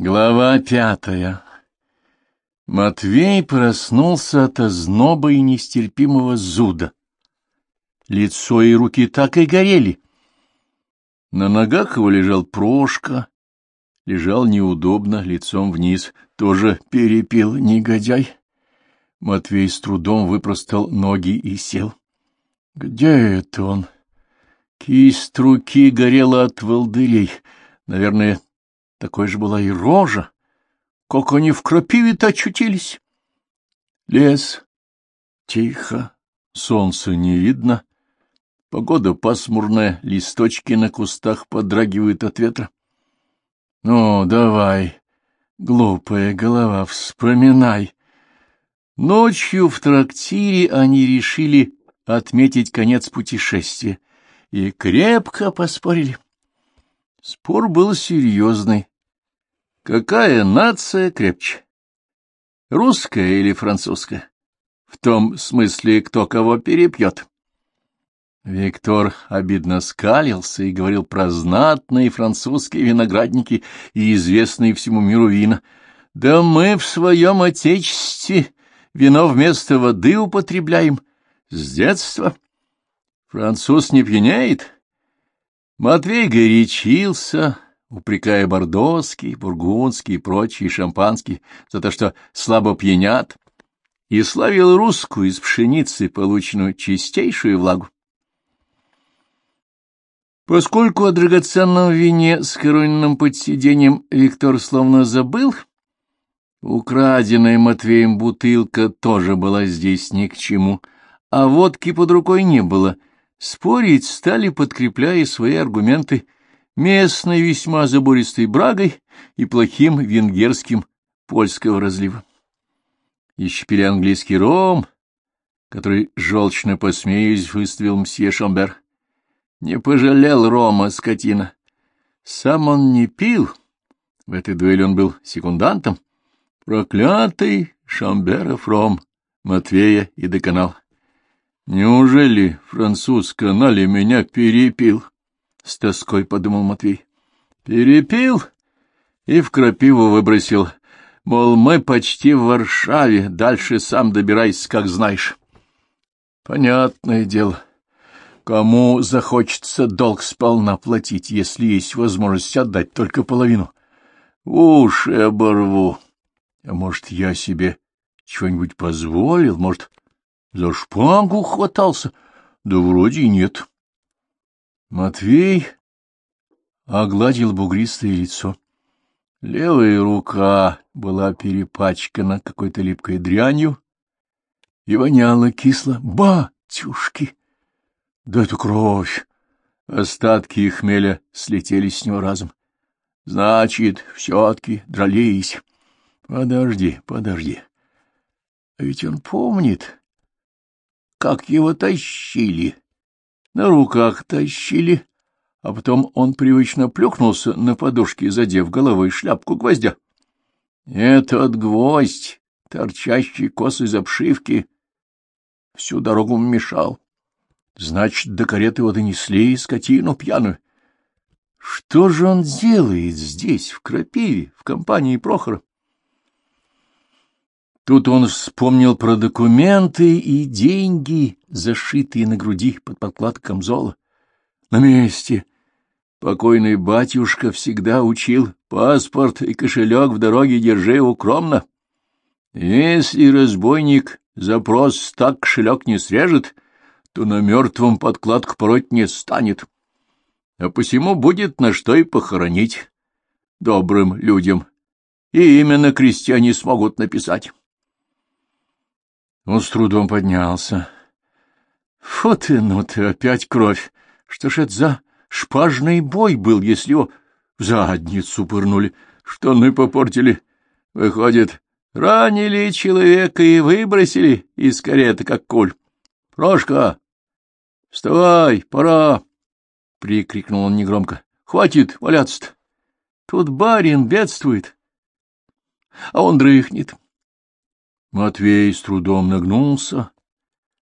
Глава пятая Матвей проснулся от озноба и нестерпимого зуда. Лицо и руки так и горели. На ногах его лежал Прошка, лежал неудобно, лицом вниз, тоже перепил негодяй. Матвей с трудом выпростал ноги и сел. Где это он? Кисть руки горела от волдырей. Наверное, такой же была и рожа. Как они в крапиве-то очутились? Лес. Тихо. Солнца не видно. Погода пасмурная, листочки на кустах подрагивают от ветра. Ну, давай, глупая голова, вспоминай. Ночью в трактире они решили отметить конец путешествия и крепко поспорили. Спор был серьезный. Какая нация крепче? Русская или французская? В том смысле, кто кого перепьет. Виктор обидно скалился и говорил про знатные французские виноградники и известные всему миру вина. Да мы в своем отечестве вино вместо воды употребляем, с детства. Француз не пьянеет. Матвей горячился, упрекая бордоский, бургундский и прочие шампанские за то, что слабо пьянят, и славил русскую из пшеницы, полученную чистейшую влагу. Поскольку о драгоценном вине с коронным под сиденьем Виктор словно забыл, украденная Матвеем бутылка тоже была здесь ни к чему — а водки под рукой не было. Спорить стали, подкрепляя свои аргументы местной весьма забористой брагой и плохим венгерским польского разлива. Еще пили английский ром, который, желчно посмеясь, выставил мсье Шамбер. Не пожалел рома, скотина. Сам он не пил, в этой дуэли он был секундантом. Проклятый Шамберов ром, Матвея и доконал. Неужели француз канале меня перепил? — с тоской подумал Матвей. — Перепил и в крапиву выбросил. Мол, мы почти в Варшаве, дальше сам добирайся, как знаешь. Понятное дело. Кому захочется долг сполна платить, если есть возможность отдать только половину? Уши оборву. А может, я себе чего-нибудь позволил? Может, за шпагу хватался? Да вроде и нет. Матвей огладил бугристое лицо. Левая рука была перепачкана какой-то липкой дрянью и воняла кисло. Батюшки! Да это кровь! Остатки хмеля слетели с него разом. Значит, все-таки дрались. Подожди, подожди. А ведь он помнит, как его тащили. На руках тащили, а потом он привычно плюхнулся на подушке, задев головой шляпку гвоздя. Этот гвоздь, торчащий кос из обшивки, всю дорогу мешал. Значит, до кареты его донесли скотину пьяную. Что же он делает здесь, в Крапиве, в компании Прохора? Тут он вспомнил про документы и деньги, зашитые на груди под подкладкой камзола. На месте. Покойный батюшка всегда учил паспорт и кошелек в дороге держи укромно. Если разбойник запрос так кошелек не срежет, то на мертвом подкладку пороть не станет. А посему будет на что и похоронить добрым людям. И именно крестьяне смогут написать. Он с трудом поднялся. Ты, ну ты, опять кровь! Что ж это за шпажный бой был, если его в задницу пырнули, штаны попортили? Выходит, ранили человека и выбросили из кареты, как куль. — Прошка, вставай, пора! — прикрикнул он негромко. — Хватит валяться-то! Тут барин бедствует, а он дрыхнет. — Матвей с трудом нагнулся,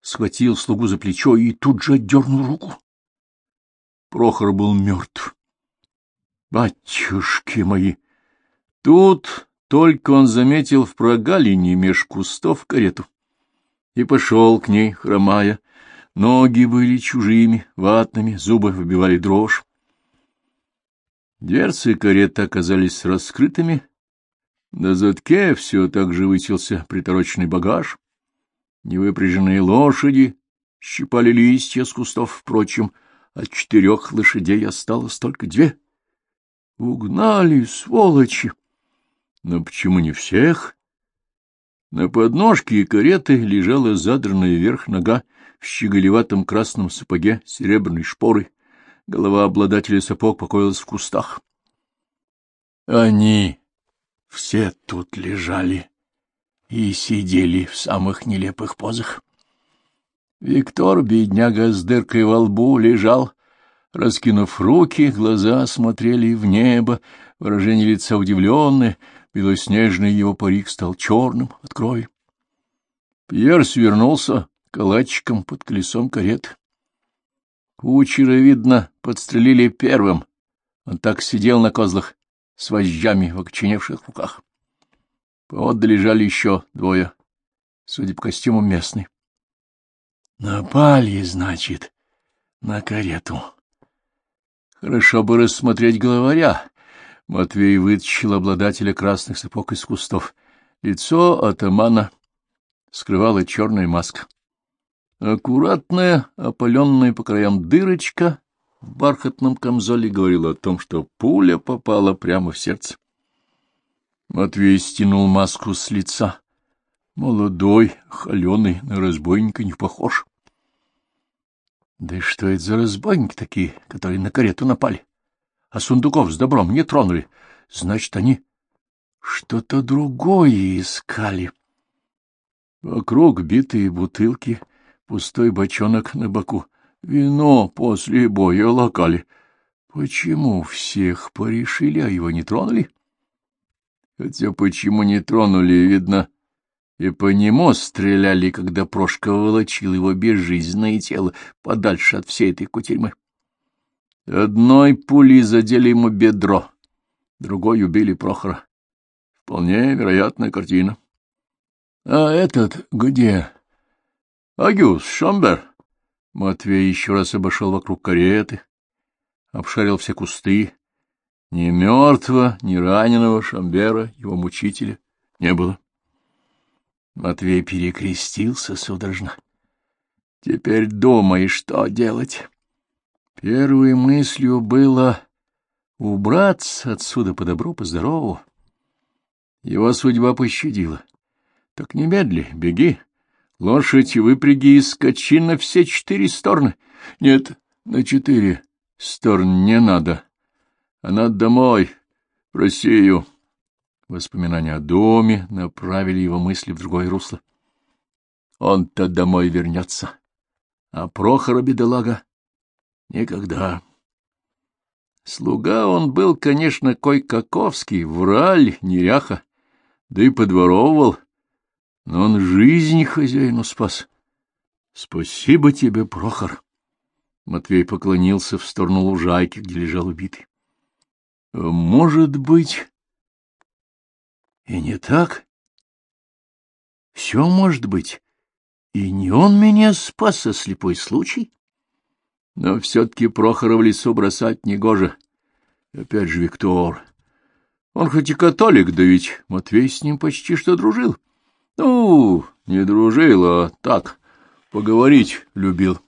схватил слугу за плечо и тут же отдернул руку. Прохор был мертв. Батюшки мои! Тут только он заметил в прогалине меж кустов карету и пошел к ней, хромая. Ноги были чужими, ватными, зубы выбивали дрожь. Дверцы кареты оказались раскрытыми. На задке все так же высился притороченный багаж. Невыпряженные лошади щипали листья с кустов, впрочем, от четырех лошадей осталось только две. Угнали, сволочи! Но почему не всех? На подножке кареты лежала задранная вверх нога в щеголеватом красном сапоге с серебряной шпорой. Голова обладателя сапог покоилась в кустах. Они все тут лежали и сидели в самых нелепых позах. Виктор, бедняга с дыркой во лбу, лежал, раскинув руки, глаза смотрели в небо, выражение лица удивленное, белоснежный его парик стал черным от крови. Пьер свернулся калачиком под колесом кареты. Кучера, видно, подстрелили первым. Он так сидел на козлах с вожжами в окоченевших руках. Поотдали лежали еще двое, судя по костюму местный. Напали, значит, на карету. Хорошо бы рассмотреть главаря, Матвей вытащил обладателя красных сапог из кустов. Лицо атамана скрывала черная маска. Аккуратная, опаленная по краям дырочка в бархатном камзоле говорила о том, что пуля попала прямо в сердце. Матвей стянул маску с лица. Молодой, холеный, на разбойника не похож. Да и что это за разбойники такие, которые на карету напали? а сундуков с добром не тронули. Значит, они что-то другое искали. Вокруг битые бутылки, пустой бочонок на боку. Вино после боя локали. Почему всех порешили, а его не тронули? Хотя почему не тронули, видно, и по нему стреляли, когда Прошка волочил его безжизненное тело подальше от всей этой кутерьмы. Одной пулей задели ему бедро, другой убили Прохора. Вполне вероятная картина. — А этот где? — Агюс, Шамбер. Матвей еще раз обошел вокруг кареты, обшарил все кусты. Ни мертвого, ни раненого Шамбера, его мучителя, не было. Матвей перекрестился судорожно. — Теперь думай, что делать. Первой мыслью было убраться отсюда по добру, по здорову. Его судьба пощадила. Так немедли, беги. Лошадь выпряги и скачи на все четыре стороны. Нет, на четыре стороны не надо. А надо домой, в Россию. Воспоминания о доме направили его мысли в другое русло. Он-то домой вернется. А Прохора, бедолага, Никогда. Слуга он был, конечно, кой-каковский, враль, неряха, да и подворовывал, но он жизнь хозяину спас. Спасибо тебе, Прохор. Матвей поклонился в сторону лужайки, где лежал убитый. Может быть... И не так? Все может быть. И не он меня спас, а слепой случай? Но все-таки Прохора в лесу бросать негоже. Опять же Виктор. Он хоть и католик, да ведь Матвей с ним почти что дружил. Ну, не дружил, а так, поговорить любил.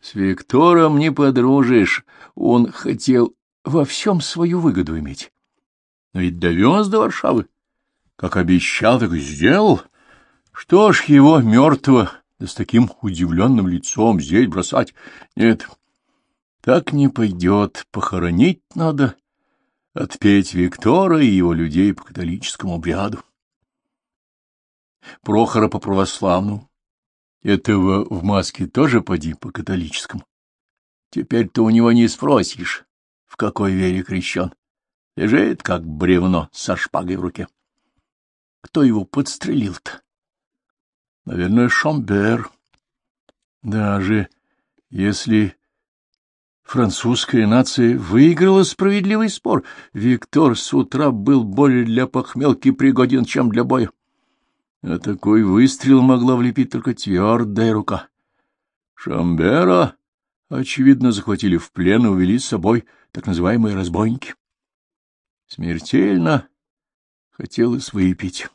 С Виктором не подружишь, он хотел во всем свою выгоду иметь. Но ведь довез до Варшавы. Как обещал, так и сделал. Что ж его мертвого да с таким удивленным лицом здесь бросать. Нет, так не пойдет, похоронить надо, отпеть Виктора и его людей по католическому обряду. Прохора по православному. Этого в маске тоже поди по католическому. Теперь ты у него не спросишь, в какой вере крещен. Лежит, как бревно, со шпагой в руке. Кто его подстрелил-то? Наверное, Шомбер. Даже если Французская нация выиграла справедливый спор. Виктор с утра был более для похмелки пригоден, чем для боя. А такой выстрел могла влепить только твердая рука. Шамбера, очевидно, захватили в плен и увели с собой так называемые разбойники. Смертельно хотелось выпить.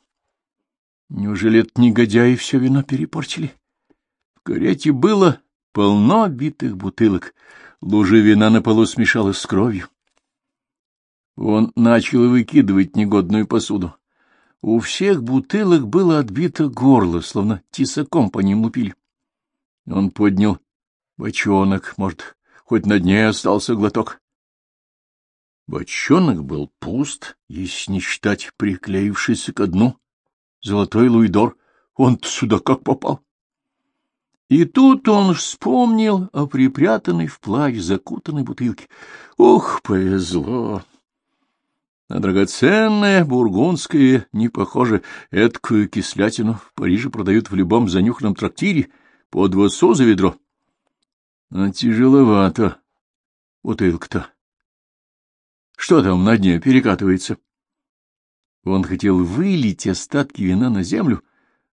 Неужели это негодяи все вино перепортили? В карете было полно битых бутылок. Лужа вина на полу смешалась с кровью. Он начал выкидывать негодную посуду. У всех бутылок было отбито горло, словно тесаком по ним лупили. Он поднял бочонок, может, хоть на дне остался глоток. Бочонок был пуст, если не считать приклеившийся ко дну. Золотой луидор, он-то сюда как попал. И тут он вспомнил о припрятанной в плащ закутанной бутылке. Ух, повезло! На драгоценное бургундское не похоже. Эдкую кислятину в Париже продают в любом занюханном трактире по два со за ведро. А тяжеловато бутылка-то. Что там на дне перекатывается? Он хотел вылить остатки вина на землю,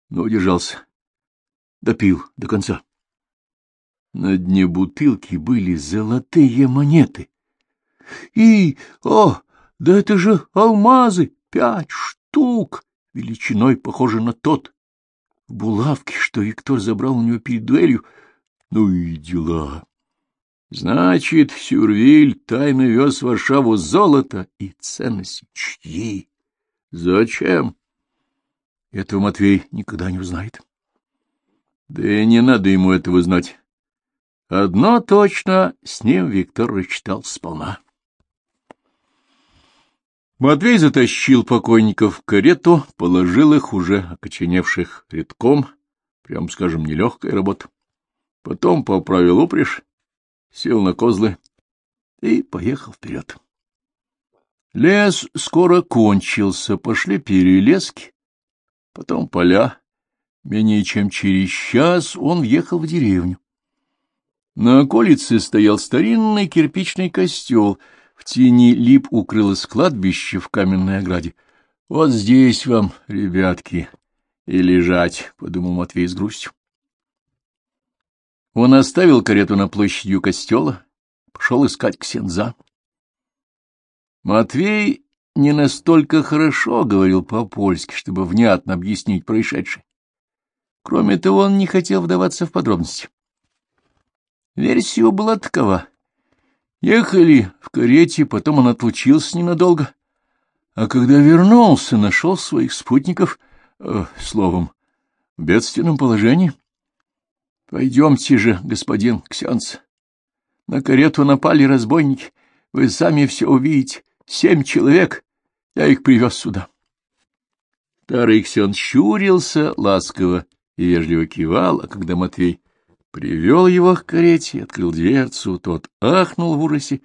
но удержался допил до конца. На дне бутылки были золотые монеты. И, о, да это же алмазы, пять штук, величиной похожи на тот, в булавке, что Виктор забрал у него перед дуэлью. Ну и дела. Значит, Сюрвиль тайно вез в Варшаву золото и ценности чьи? Зачем? Этого Матвей никогда не узнает. Да и не надо ему этого знать. Одно точно с ним Виктор рассчитал сполна. Матвей затащил покойников в карету, положил их, уже окоченевших редком, прям скажем, нелегкая работа. Потом поправил упряжь, сел на козлы и поехал вперед. Лес скоро кончился, пошли перелески, потом поля, Менее чем через час он въехал в деревню. На околице стоял старинный кирпичный костел, в тени лип укрылось кладбище в каменной ограде. — Вот здесь вам, ребятки, и лежать, — подумал Матвей с грустью. Он оставил карету на площади у костела, пошел искать ксенза. Матвей не настолько хорошо говорил по-польски, чтобы внятно объяснить происшедшее. Кроме того, он не хотел вдаваться в подробности. Версия была такова. Ехали в карете, потом он отлучился ненадолго, а когда вернулся, нашел своих спутников, э, словом, в бедственном положении. — Пойдемте же, господин Ксенц. На карету напали разбойники. Вы сами все увидите. Семь человек. Я их привез сюда. Старый Ксен щурился ласково и вежливо кивал, а когда Матвей привел его к карете, открыл дверцу, тот ахнул в ужасе,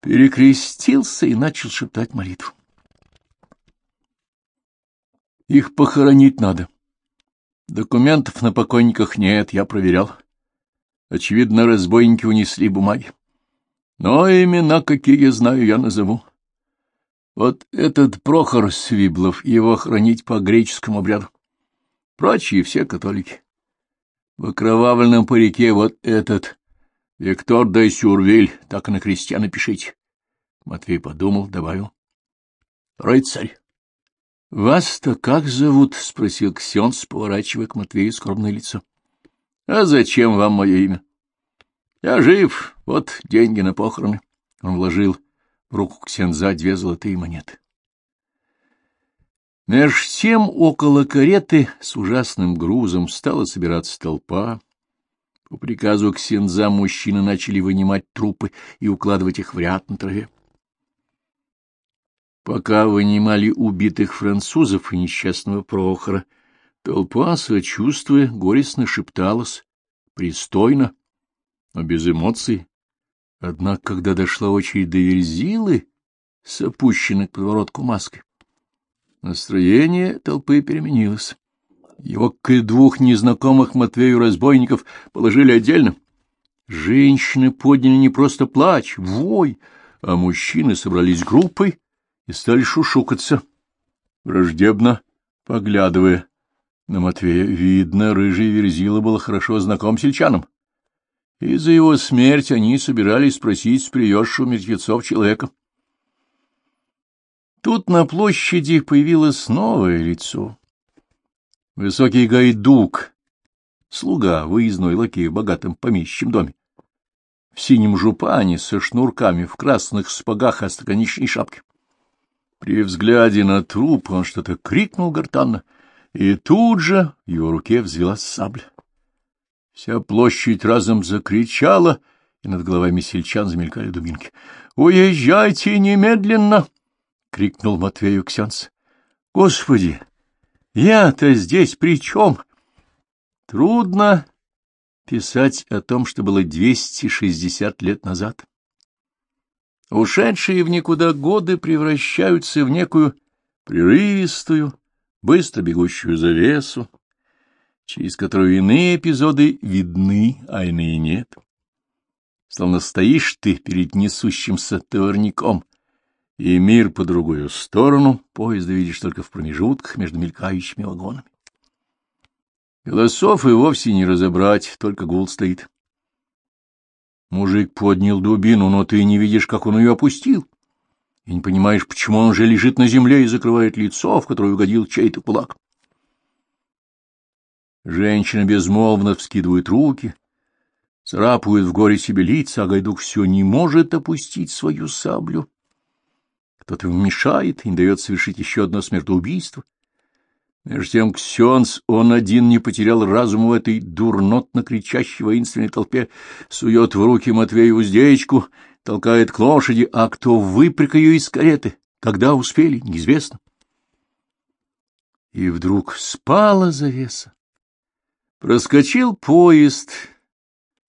перекрестился и начал шептать молитву. Их похоронить надо. Документов на покойниках нет, я проверял. Очевидно, разбойники унесли бумаги. Но имена, какие знаю, я назову. Вот этот Прохор Свиблов, его хранить по греческому обряду. Прочие все католики. В окровавленном парике вот этот Виктор де Сюрвиль, так на кресте напишите. Матвей подумал, добавил. Рыцарь. — Вас-то как зовут? — спросил Ксенс, поворачивая к Матвею скромное лицо. — А зачем вам мое имя? — Я жив, вот деньги на похороны. Он вложил в руку Ксенза две золотые монеты. Меж тем около кареты с ужасным грузом стала собираться толпа. По приказу Ксенза мужчины начали вынимать трупы и укладывать их в ряд на траве. Пока вынимали убитых французов и несчастного Прохора, толпа, сочувствуя, горестно шепталась, пристойно, но без эмоций. Однако, когда дошла очередь до Верзилы с опущенной к подворотку маской, Настроение толпы переменилось. Его к двух незнакомых Матвею разбойников положили отдельно. Женщины подняли не просто плач, вой, а мужчины собрались группой и стали шушукаться, враждебно поглядывая на Матвея. Видно, рыжий Верзила был хорошо знаком сельчанам. И за его смерть они собирались спросить с приезжего мертвецов человека. Тут на площади появилось новое лицо. Высокий гайдук, слуга выездной лакей в богатом помещичьем доме в синем жупане со шнурками, в красных спагах остроконечной шапке. При взгляде на труп он что-то крикнул гортанно, и тут же в его руке взвелась сабля. Вся площадь разом закричала, и над головами сельчан замелькали дубинки. — Уезжайте немедленно! — крикнул Матвею Ксенц. — Господи! Я-то здесь при чем? Трудно писать о том, что было 260 лет назад. Ушедшие в никуда годы превращаются в некую прерывистую, быстро бегущую завесу, через которую иные эпизоды видны, а иные нет. Словно стоишь ты перед несущимся товарником, и мир по другую сторону, поезда видишь только в промежутках между мелькающими вагонами. Голосов и вовсе не разобрать, только гул стоит. Мужик поднял дубину, но ты не видишь, как он ее опустил, и не понимаешь, почему он уже лежит на земле и закрывает лицо, в которое угодил чей-то кулак. Женщина безмолвно вскидывает руки, царапают в горе себе лица, а Гайдук все не может опустить свою саблю. Кто-то ему мешает и не дает совершить еще одно смертоубийство. Между тем Ксенс, он один не потерял разум в этой дурнотно кричащей воинственной толпе, сует в руки Матвею уздечку, толкает к лошади, а кто выпряг ее из кареты, когда успели, неизвестно. И вдруг спала завеса. Проскочил поезд,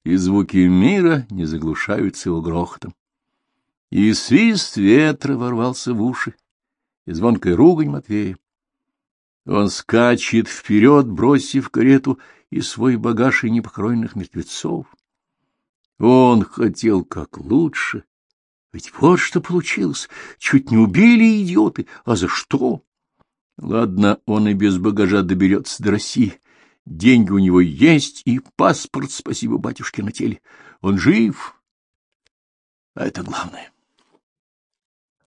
и звуки мира не заглушаются его грохотом. И свист ветра ворвался в уши, и звонкая ругань Матвея. Он скачет вперед, бросив карету и свой багаж и непокройных мертвецов. Он хотел как лучше. Ведь вот что получилось. Чуть не убили идиоты. А за что? Ладно, он и без багажа доберется до России. Деньги у него есть, и паспорт, спасибо батюшке, на теле. Он жив. А это главное.